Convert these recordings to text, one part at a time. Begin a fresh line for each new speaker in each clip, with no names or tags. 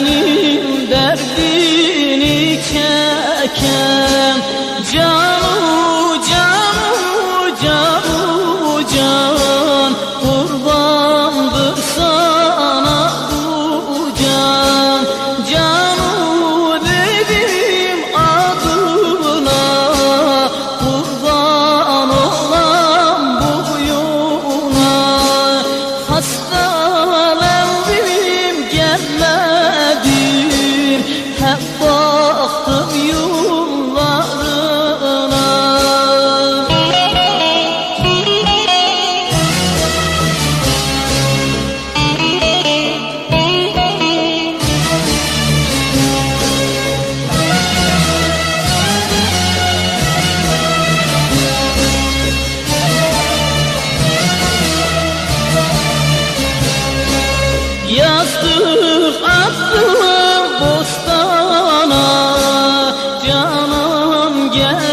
senin derdini çeken Canu, canu, canu, canu baktım yollarına Yastığım yeah.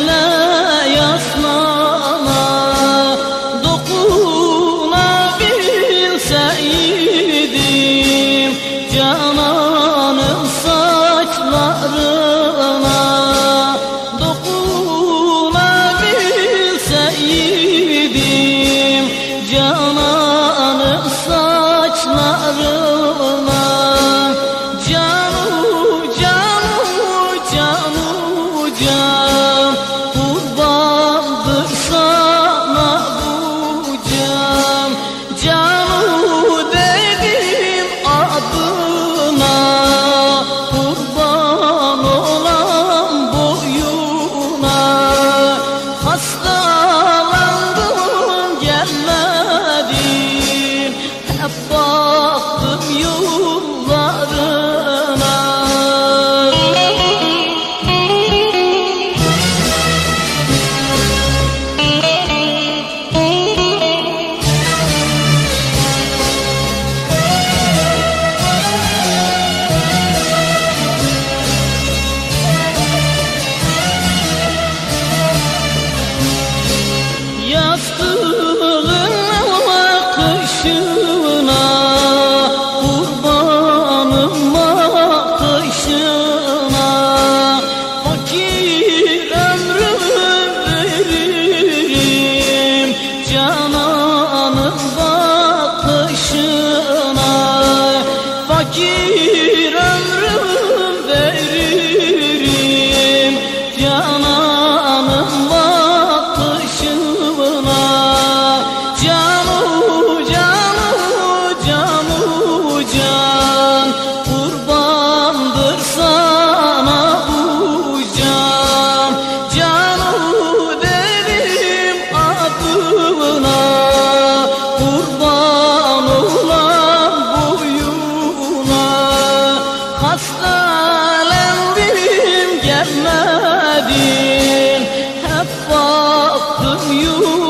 you. Aldım you.